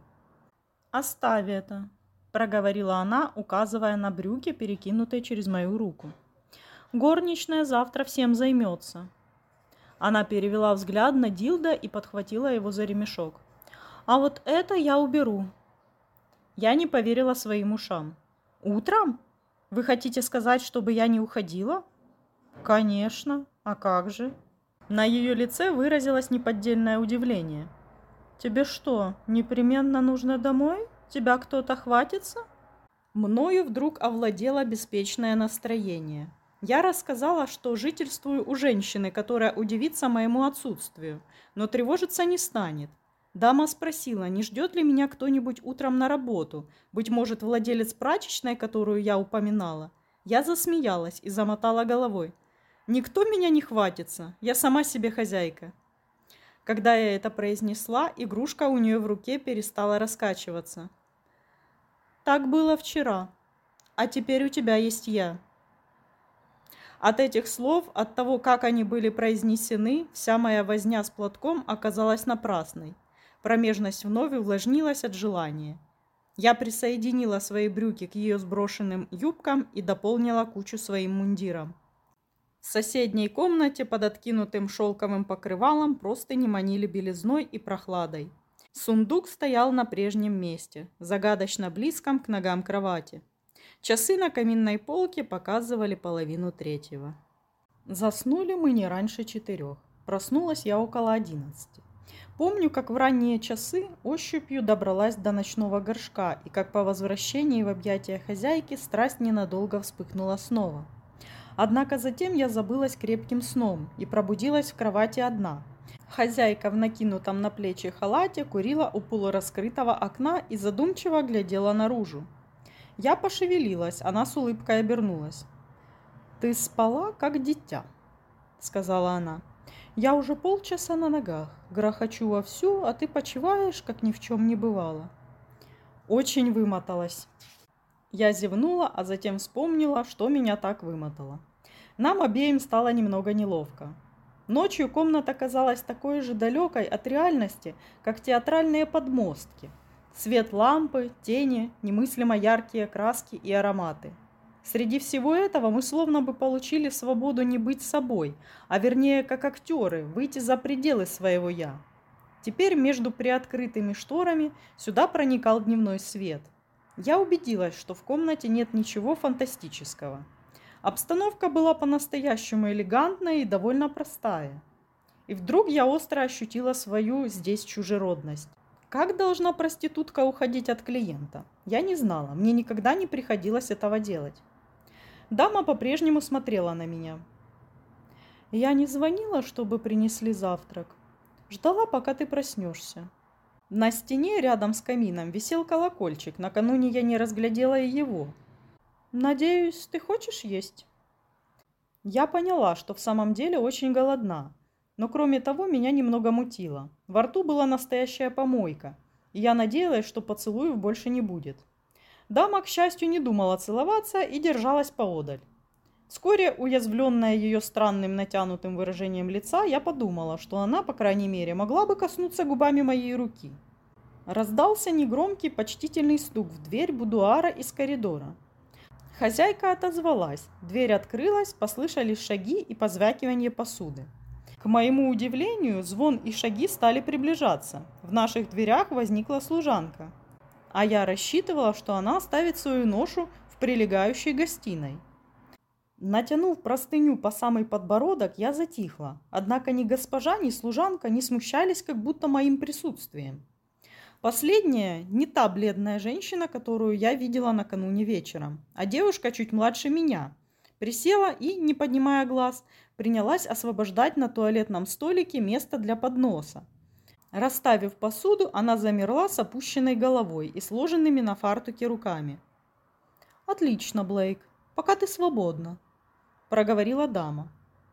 «Оставь это», проговорила она, указывая на брюки, перекинутые через мою руку. Горничная завтра всем займется. Она перевела взгляд на Дилда и подхватила его за ремешок. А вот это я уберу. Я не поверила своим ушам. Утром? Вы хотите сказать, чтобы я не уходила? Конечно. А как же? На ее лице выразилось неподдельное удивление. Тебе что, непременно нужно домой? Тебя кто-то хватится?» Мною вдруг овладело беспечное настроение. Я рассказала, что жительствую у женщины, которая удивится моему отсутствию, но тревожиться не станет. Дама спросила, не ждет ли меня кто-нибудь утром на работу, быть может, владелец прачечной, которую я упоминала. Я засмеялась и замотала головой. Никто меня не хватится, я сама себе хозяйка. Когда я это произнесла, игрушка у нее в руке перестала раскачиваться. Так было вчера, а теперь у тебя есть я. От этих слов, от того, как они были произнесены, вся моя возня с платком оказалась напрасной. Промежность вновь увлажнилась от желания. Я присоединила свои брюки к ее сброшенным юбкам и дополнила кучу своим мундиром. В соседней комнате под откинутым шелковым покрывалом просто не манили белизной и прохладой. Сундук стоял на прежнем месте, загадочно близком к ногам кровати. Часы на каминной полке показывали половину третьего. Заснули мы не раньше четырех. Проснулась я около одиннадцати. Помню, как в ранние часы ощупью добралась до ночного горшка, и как по возвращении в объятия хозяйки страсть ненадолго вспыхнула снова. Однако затем я забылась крепким сном и пробудилась в кровати одна. Хозяйка в накинутом на плечи халате курила у полураскрытого окна и задумчиво глядела наружу. Я пошевелилась, она с улыбкой обернулась. «Ты спала, как дитя», — сказала она. Я уже полчаса на ногах, грохочу вовсю, а ты почиваешь, как ни в чем не бывало. Очень вымоталась. Я зевнула, а затем вспомнила, что меня так вымотало. Нам обеим стало немного неловко. Ночью комната казалась такой же далекой от реальности, как театральные подмостки. Свет лампы, тени, немыслимо яркие краски и ароматы – Среди всего этого мы словно бы получили свободу не быть собой, а вернее, как актеры, выйти за пределы своего «я». Теперь между приоткрытыми шторами сюда проникал дневной свет. Я убедилась, что в комнате нет ничего фантастического. Обстановка была по-настоящему элегантная и довольно простая. И вдруг я остро ощутила свою здесь чужеродность. Как должна проститутка уходить от клиента? Я не знала, мне никогда не приходилось этого делать. Дама по-прежнему смотрела на меня. Я не звонила, чтобы принесли завтрак. Ждала, пока ты проснешься. На стене рядом с камином висел колокольчик. Накануне я не разглядела и его. Надеюсь, ты хочешь есть? Я поняла, что в самом деле очень голодна. Но кроме того, меня немного мутило. Во рту была настоящая помойка. И я надеялась, что поцелуев больше не будет. Дама, к счастью, не думала целоваться и держалась поодаль. Вскоре, уязвленная ее странным натянутым выражением лица, я подумала, что она, по крайней мере, могла бы коснуться губами моей руки. Раздался негромкий почтительный стук в дверь будуара из коридора. Хозяйка отозвалась, дверь открылась, послышались шаги и позвякивание посуды. К моему удивлению, звон и шаги стали приближаться. В наших дверях возникла служанка а я рассчитывала, что она оставит свою ношу в прилегающей гостиной. Натянув простыню по самый подбородок, я затихла, однако ни госпожа, ни служанка не смущались как будто моим присутствием. Последняя не та бледная женщина, которую я видела накануне вечером, а девушка чуть младше меня. Присела и, не поднимая глаз, принялась освобождать на туалетном столике место для подноса. Расставив посуду, она замерла с опущенной головой и сложенными на фартуке руками. «Отлично, Блейк, пока ты свободна», – проговорила дама.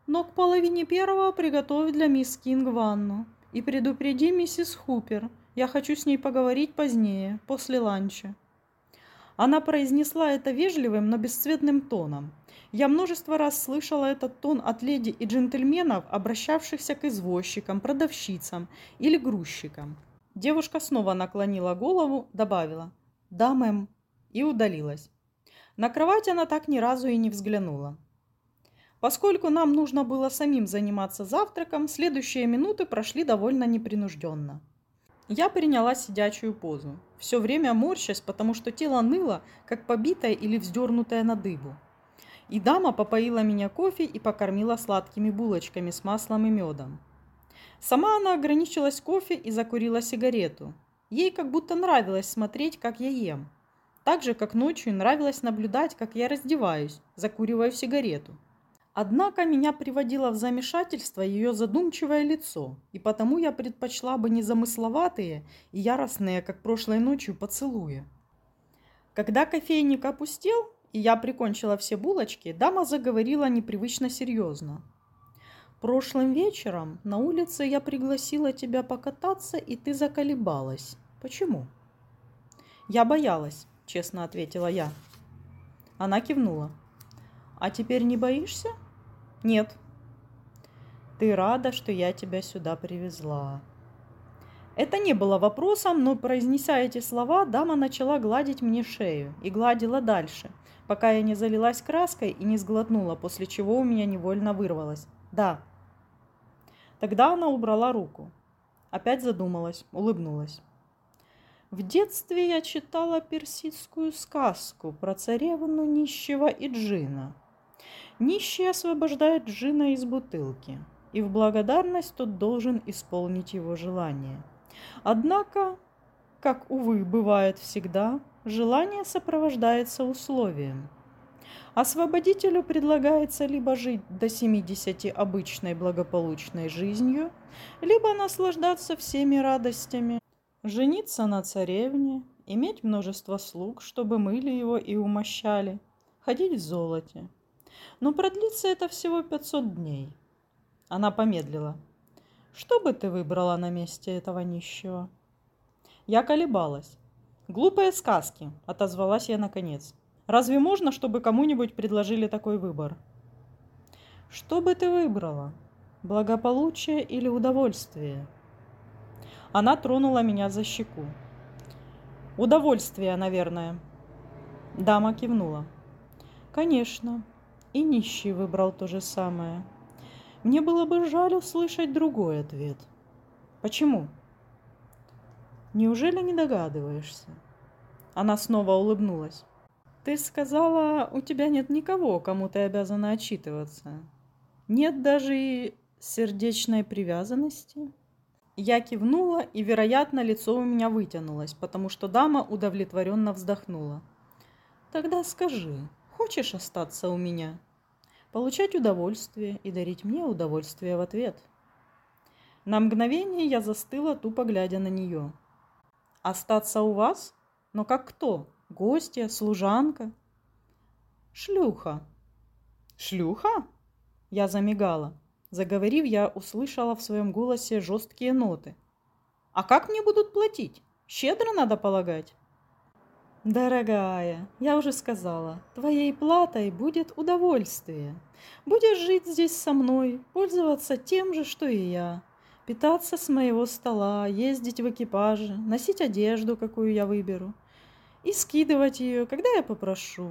«Но к половине первого приготовь для мисс Кинг ванну и предупреди миссис Хупер. Я хочу с ней поговорить позднее, после ланча». Она произнесла это вежливым, но бесцветным тоном. Я множество раз слышала этот тон от леди и джентльменов, обращавшихся к извозчикам, продавщицам или грузчикам. Девушка снова наклонила голову, добавила «Да, мэм» и удалилась. На кровать она так ни разу и не взглянула. Поскольку нам нужно было самим заниматься завтраком, следующие минуты прошли довольно непринужденно. Я приняла сидячую позу, все время морщась, потому что тело ныло, как побитое или вздернутое на дыбу. И дама попоила меня кофе и покормила сладкими булочками с маслом и медом. Сама она ограничилась кофе и закурила сигарету. Ей как будто нравилось смотреть, как я ем. Так же, как ночью нравилось наблюдать, как я раздеваюсь, закуриваю сигарету. Однако меня приводило в замешательство ее задумчивое лицо, и потому я предпочла бы незамысловатые и яростные, как прошлой ночью, поцелуи. Когда кофейник опустел, и я прикончила все булочки, дама заговорила непривычно серьезно. Прошлым вечером на улице я пригласила тебя покататься, и ты заколебалась. Почему? Я боялась, честно ответила я. Она кивнула. А теперь не боишься? Нет. Ты рада, что я тебя сюда привезла. Это не было вопросом, но, произнеся эти слова, дама начала гладить мне шею и гладила дальше, пока я не залилась краской и не сглотнула, после чего у меня невольно вырвалось. «Да». Тогда она убрала руку. Опять задумалась, улыбнулась. В детстве я читала персидскую сказку про царевну нищего и джина. Нищий освобождает джина из бутылки, и в благодарность тот должен исполнить его желание. Однако, как, увы, бывает всегда, желание сопровождается условием. Освободителю предлагается либо жить до 70 обычной благополучной жизнью, либо наслаждаться всеми радостями, Жениться на царевне, иметь множество слуг, чтобы мыли его и умощали, ходить в золоте. Но продлится это всего 500 дней. Она помедлила. Что бы ты выбрала на месте этого нищего? Я колебалась. Глупые сказки, отозвалась я наконец. Разве можно, чтобы кому-нибудь предложили такой выбор? Что бы ты выбрала? Благополучие или удовольствие? Она тронула меня за щеку. Удовольствие, наверное. Дама кивнула. Конечно. И нищий выбрал то же самое. Мне было бы жаль услышать другой ответ. Почему? Неужели не догадываешься? Она снова улыбнулась. Ты сказала, у тебя нет никого, кому ты обязана отчитываться. Нет даже и сердечной привязанности. Я кивнула, и, вероятно, лицо у меня вытянулось, потому что дама удовлетворенно вздохнула. «Тогда скажи, хочешь остаться у меня? Получать удовольствие и дарить мне удовольствие в ответ?» На мгновение я застыла, тупо глядя на нее. «Остаться у вас? Но как кто? Гостья? Служанка?» «Шлюха». «Шлюха?» Я замигала. Заговорив, я услышала в своем голосе жесткие ноты. «А как мне будут платить? Щедро надо полагать?» «Дорогая, я уже сказала, твоей платой будет удовольствие. Будешь жить здесь со мной, пользоваться тем же, что и я, питаться с моего стола, ездить в экипаже, носить одежду, какую я выберу, и скидывать ее, когда я попрошу.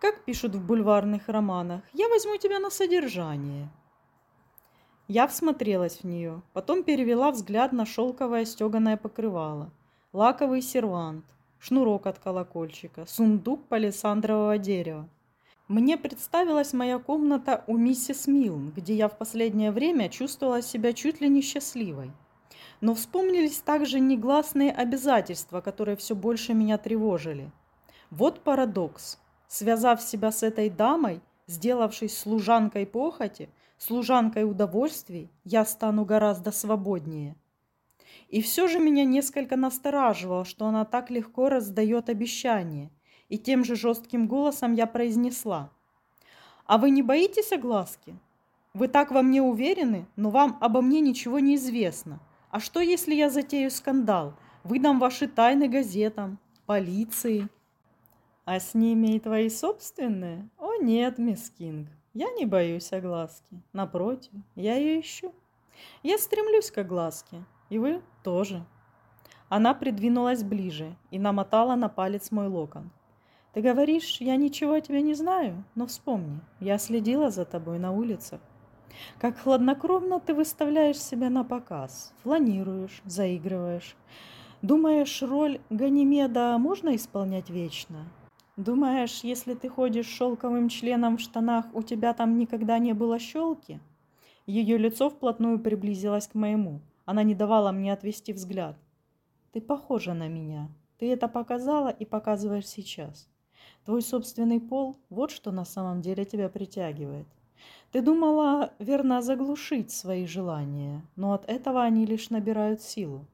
Как пишут в бульварных романах, я возьму тебя на содержание, я всмотрелась в нее, потом перевела взгляд на шелковое стеганое покрывало, лаковый сервант, шнурок от колокольчика, сундук палисандрового дерева. Мне представилась моя комната у миссис Милн, где я в последнее время чувствовала себя чуть ли не счастливой. Но вспомнились также негласные обязательства, которые все больше меня тревожили. Вот парадокс. Связав себя с этой дамой, сделавшись служанкой похоти, служанкой удовольствий, я стану гораздо свободнее. И все же меня несколько настораживало, что она так легко раздает обещания, и тем же жестким голосом я произнесла. «А вы не боитесь огласки? Вы так во мне уверены, но вам обо мне ничего не известно. А что, если я затею скандал? Выдам ваши тайны газетам, полиции?» «А с ними и твои собственные? О нет, мисс Кинг, я не боюсь огласки. Напротив, я ее ищу. Я стремлюсь к огласке. И вы тоже. Она придвинулась ближе и намотала на палец мой локон. Ты говоришь, я ничего о тебе не знаю, но вспомни, я следила за тобой на улицах. Как хладнокровно ты выставляешь себя на показ, фланируешь, заигрываешь. Думаешь, роль Ганимеда можно исполнять вечно? Думаешь, если ты ходишь шелковым членом в штанах, у тебя там никогда не было щелки? Ее лицо вплотную приблизилось к моему. Она не давала мне отвести взгляд. Ты похожа на меня. Ты это показала и показываешь сейчас. Твой собственный пол – вот что на самом деле тебя притягивает. Ты думала, верно, заглушить свои желания, но от этого они лишь набирают силу.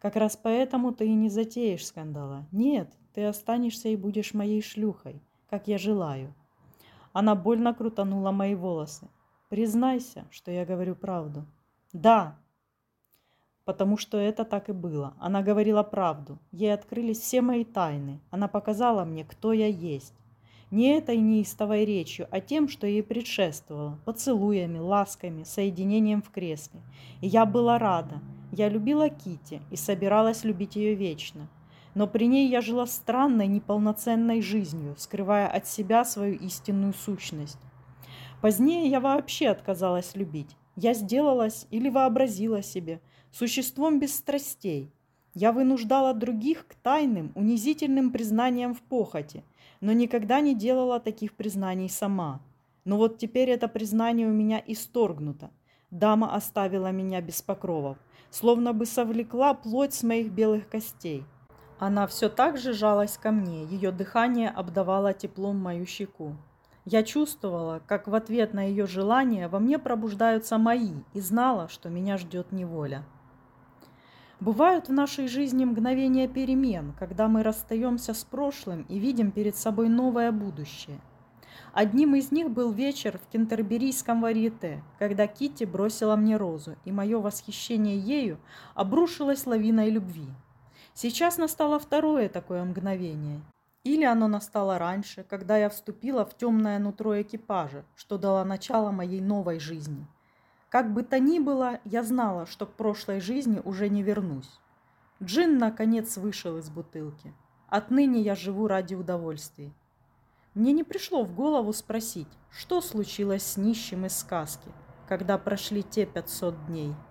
Как раз поэтому ты и не затеешь скандала. Нет, ты останешься и будешь моей шлюхой. как я желаю. Она больно крутанула мои волосы. Признайся, что я говорю правду. Да, потому что это так и было. Она говорила правду. Ей открылись все мои тайны. Она показала мне, кто я есть. Не этой неистовой речью, а тем, что ей предшествовало, поцелуями, ласками, соединением в кресле. И я была рада. Я любила Кити и собиралась любить ее вечно. Но при ней я жила странной, неполноценной жизнью, скрывая от себя свою истинную сущность. Позднее я вообще отказалась любить. Я сделалась или вообразила себе существом без страстей. Я вынуждала других к тайным, унизительным признаниям в похоти – но никогда не делала таких признаний сама. Но вот теперь это признание у меня исторгнуто. Дама оставила меня без покровов, словно бы совлекла плоть с моих белых костей. Она все так же жалась ко мне, ее дыхание обдавало теплом мою щеку. Я чувствовала, как в ответ на ее желание во мне пробуждаются мои, и знала, что меня ждет неволя. Бывают в нашей жизни мгновения перемен, когда мы расстаемся с прошлым и видим перед собой новое будущее. Одним из них был вечер в кентерберийском варьете, когда Китти бросила мне розу, и мое восхищение ею обрушилось лавиной любви. Сейчас настало второе такое мгновение. Или оно настало раньше, когда я вступила в темное нутро экипажа, что дало начало моей новой жизни – как бы то ни было, я знала, что к прошлой жизни уже не вернусь. Джин, наконец, вышел из бутылки. Отныне я живу ради удовольствий. Мне не пришло в голову спросить, что случилось с нищим из сказки, когда прошли те пятьсот дней –